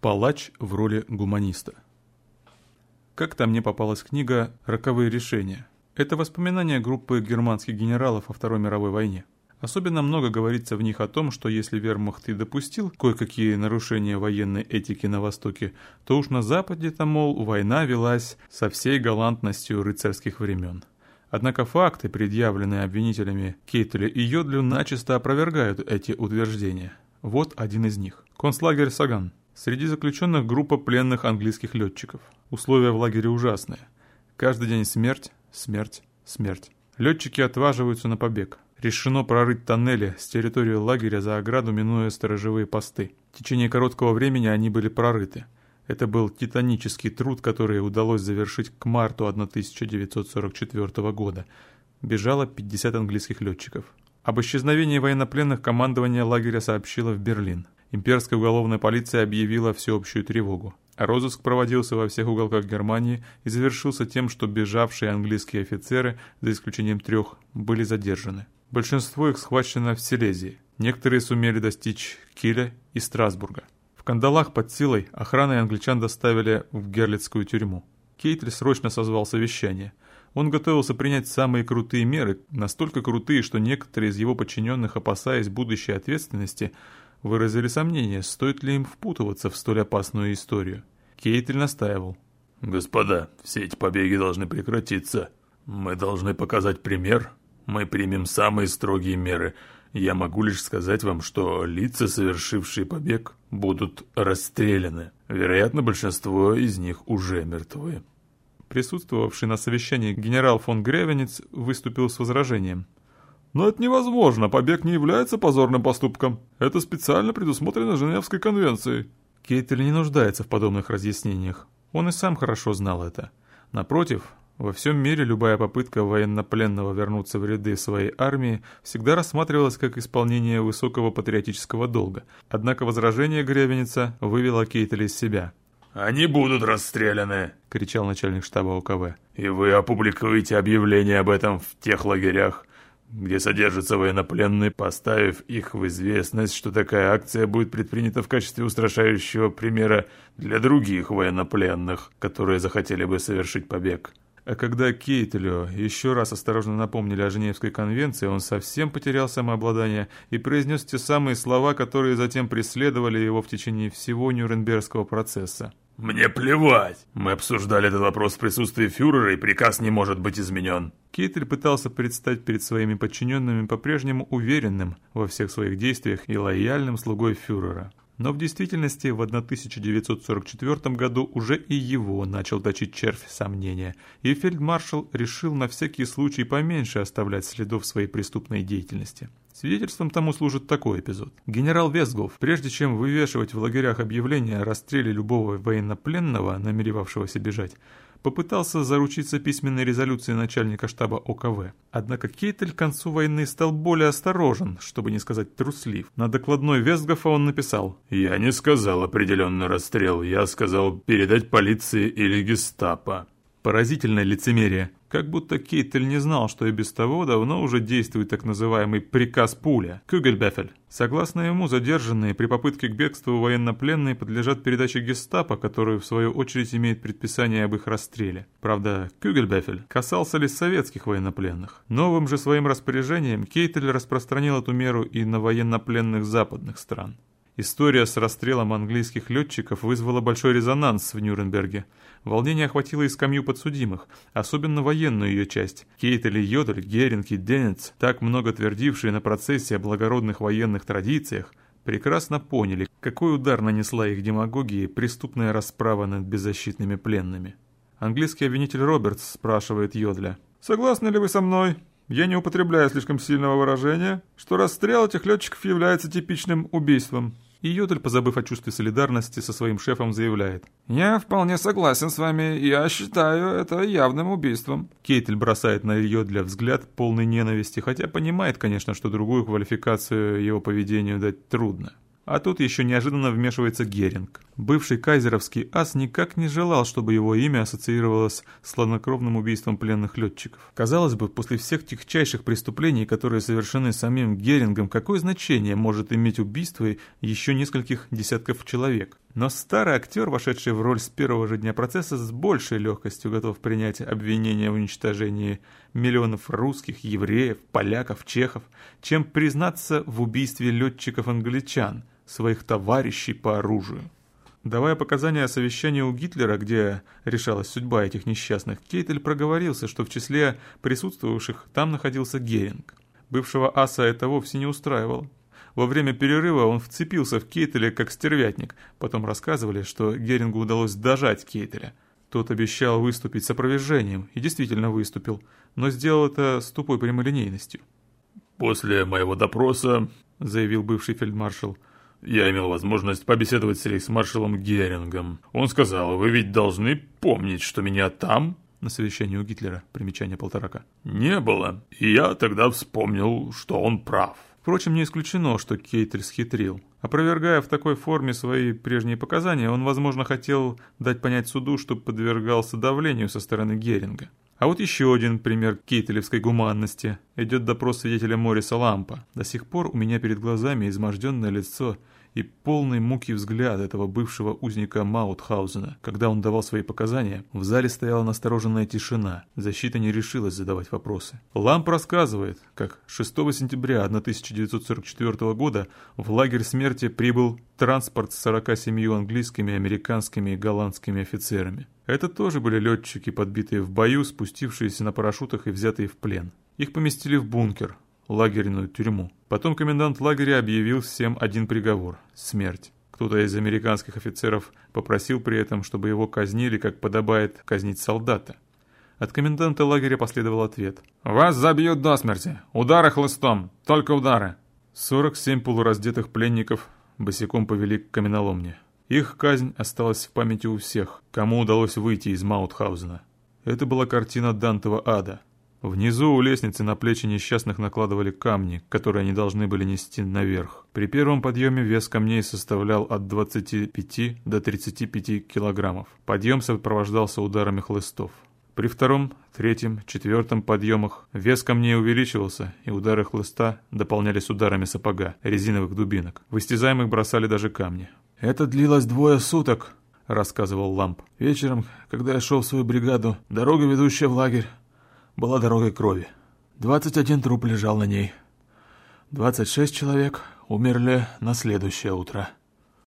Палач в роли гуманиста. Как-то мне попалась книга «Роковые решения». Это воспоминания группы германских генералов о Второй мировой войне. Особенно много говорится в них о том, что если вермахт и допустил кое-какие нарушения военной этики на Востоке, то уж на Западе-то, мол, война велась со всей галантностью рыцарских времен. Однако факты, предъявленные обвинителями Кейтелю и Йодлю, начисто опровергают эти утверждения. Вот один из них. Концлагерь Саган. Среди заключенных группа пленных английских летчиков. Условия в лагере ужасные. Каждый день смерть, смерть, смерть. Летчики отваживаются на побег. Решено прорыть тоннели с территории лагеря за ограду, минуя сторожевые посты. В течение короткого времени они были прорыты. Это был титанический труд, который удалось завершить к марту 1944 года. Бежало 50 английских летчиков. Об исчезновении военнопленных командование лагеря сообщило в Берлин. Имперская уголовная полиция объявила всеобщую тревогу. Розыск проводился во всех уголках Германии и завершился тем, что бежавшие английские офицеры, за исключением трех, были задержаны. Большинство их схвачено в Силезии. Некоторые сумели достичь Киля и Страсбурга. В кандалах под силой охраной англичан доставили в Герлицкую тюрьму. Кейтль срочно созвал совещание. Он готовился принять самые крутые меры, настолько крутые, что некоторые из его подчиненных, опасаясь будущей ответственности, выразили сомнение, стоит ли им впутываться в столь опасную историю. Кейтль настаивал. «Господа, все эти побеги должны прекратиться. Мы должны показать пример. Мы примем самые строгие меры. Я могу лишь сказать вам, что лица, совершившие побег, будут расстреляны. Вероятно, большинство из них уже мертвы». Присутствовавший на совещании генерал фон Гревенец выступил с возражением – но это невозможно, побег не является позорным поступком. Это специально предусмотрено Женевской конвенцией. Кейтель не нуждается в подобных разъяснениях. Он и сам хорошо знал это. Напротив, во всем мире любая попытка военнопленного вернуться в ряды своей армии всегда рассматривалась как исполнение высокого патриотического долга. Однако возражение Гревеница вывело Кейтеля из себя. «Они будут расстреляны!» — кричал начальник штаба УКВ. «И вы опубликуете объявление об этом в тех лагерях, где содержатся военнопленные, поставив их в известность, что такая акция будет предпринята в качестве устрашающего примера для других военнопленных, которые захотели бы совершить побег. А когда Кейтелю еще раз осторожно напомнили о Женевской конвенции, он совсем потерял самообладание и произнес те самые слова, которые затем преследовали его в течение всего Нюрнбергского процесса. «Мне плевать! Мы обсуждали этот вопрос в присутствии фюрера, и приказ не может быть изменен». Кейтель пытался предстать перед своими подчиненными по-прежнему уверенным во всех своих действиях и лояльным слугой фюрера. Но в действительности в 1944 году уже и его начал точить червь сомнения, и фельдмаршал решил на всякий случай поменьше оставлять следов своей преступной деятельности. Свидетельством тому служит такой эпизод. Генерал Весгов, прежде чем вывешивать в лагерях объявление о расстреле любого военнопленного, намеревавшегося бежать, попытался заручиться письменной резолюцией начальника штаба ОКВ. Однако Кейтель к концу войны стал более осторожен, чтобы не сказать труслив. На докладной Вестгофа он написал «Я не сказал определенный расстрел, я сказал передать полиции или гестапо». Поразительное лицемерие. Как будто Кейтель не знал, что и без того давно уже действует так называемый «приказ пуля» – Кюгельбефель. Согласно ему, задержанные при попытке к бегству военнопленные подлежат передаче гестапо, которую в свою очередь имеет предписание об их расстреле. Правда, Кюгельбефель касался лишь советских военнопленных. Новым же своим распоряжением Кейтель распространил эту меру и на военнопленных западных стран. История с расстрелом английских летчиков вызвала большой резонанс в Нюрнберге. Волнение охватило и скамью подсудимых, особенно военную ее часть. Кейтель и Йодель, Геринг и Денец, так много твердившие на процессе о благородных военных традициях, прекрасно поняли, какой удар нанесла их демагогии преступная расправа над беззащитными пленными. Английский обвинитель Робертс спрашивает Йодля. «Согласны ли вы со мной, я не употребляю слишком сильного выражения, что расстрел этих летчиков является типичным убийством. И Йодель, позабыв о чувстве солидарности со своим шефом, заявляет. «Я вполне согласен с вами. Я считаю это явным убийством». Кейтель бросает на Йодля взгляд полный ненависти, хотя понимает, конечно, что другую квалификацию его поведению дать трудно. А тут еще неожиданно вмешивается Геринг. Бывший кайзеровский ас никак не желал, чтобы его имя ассоциировалось с хладнокровным убийством пленных летчиков. Казалось бы, после всех тихчайших преступлений, которые совершены самим Герингом, какое значение может иметь убийство еще нескольких десятков человек? Но старый актер, вошедший в роль с первого же дня процесса, с большей легкостью готов принять обвинение в уничтожении миллионов русских, евреев, поляков, чехов, чем признаться в убийстве летчиков-англичан, своих товарищей по оружию. Давая показания о совещании у Гитлера, где решалась судьба этих несчастных, Кейтель проговорился, что в числе присутствовавших там находился Геринг. Бывшего аса это вовсе не устраивало. Во время перерыва он вцепился в Кейтеля как стервятник. Потом рассказывали, что Герингу удалось дожать Кейтеля. Тот обещал выступить с опровержением, и действительно выступил, но сделал это с тупой прямолинейностью. «После моего допроса», — заявил бывший фельдмаршал, — «я имел возможность побеседовать с рейхсмаршалом Герингом. Он сказал, вы ведь должны помнить, что меня там, на совещании у Гитлера, примечание полторака, не было, и я тогда вспомнил, что он прав. Впрочем, не исключено, что Кейтель схитрил. Опровергая в такой форме свои прежние показания, он, возможно, хотел дать понять суду, что подвергался давлению со стороны Геринга. А вот еще один пример кейтелевской гуманности. Идет допрос свидетеля Мориса Лампа. До сих пор у меня перед глазами изможденное лицо и полный муки взгляд этого бывшего узника Маутхаузена. Когда он давал свои показания, в зале стояла настороженная тишина. Защита не решилась задавать вопросы. Ламп рассказывает, как 6 сентября 1944 года в лагерь смерти прибыл транспорт с 47 английскими, американскими и голландскими офицерами. Это тоже были летчики, подбитые в бою, спустившиеся на парашютах и взятые в плен. Их поместили в бункер, лагерную тюрьму. Потом комендант лагеря объявил всем один приговор – смерть. Кто-то из американских офицеров попросил при этом, чтобы его казнили, как подобает казнить солдата. От коменданта лагеря последовал ответ. «Вас забьют до смерти! Удары хлыстом! Только удары!» 47 полураздетых пленников босиком повели к каменоломне. Их казнь осталась в памяти у всех, кому удалось выйти из Маутхаузена. Это была картина Дантова ада – Внизу у лестницы на плечи несчастных накладывали камни, которые они должны были нести наверх. При первом подъеме вес камней составлял от 25 до 35 килограммов. Подъем сопровождался ударами хлыстов. При втором, третьем, четвертом подъемах вес камней увеличивался, и удары хлыста дополнялись ударами сапога, резиновых дубинок. В истязаемых бросали даже камни. «Это длилось двое суток», — рассказывал Ламп. «Вечером, когда я шел в свою бригаду, дорога, ведущая в лагерь, была дорогой крови. 21 труп лежал на ней. 26 человек умерли на следующее утро.